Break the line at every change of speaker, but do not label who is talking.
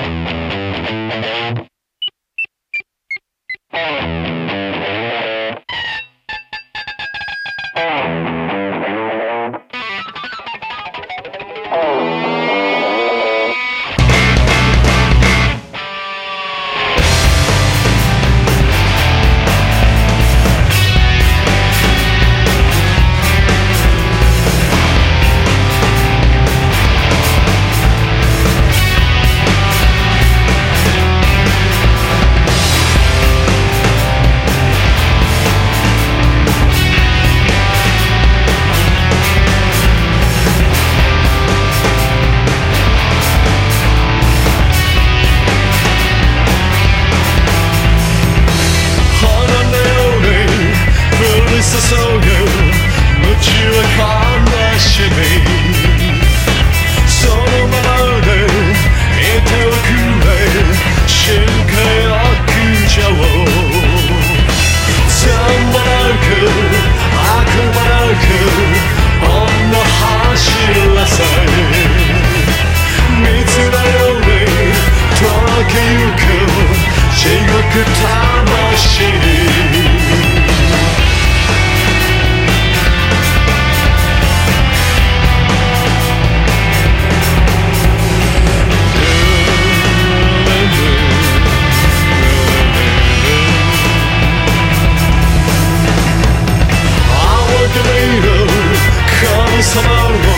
good slow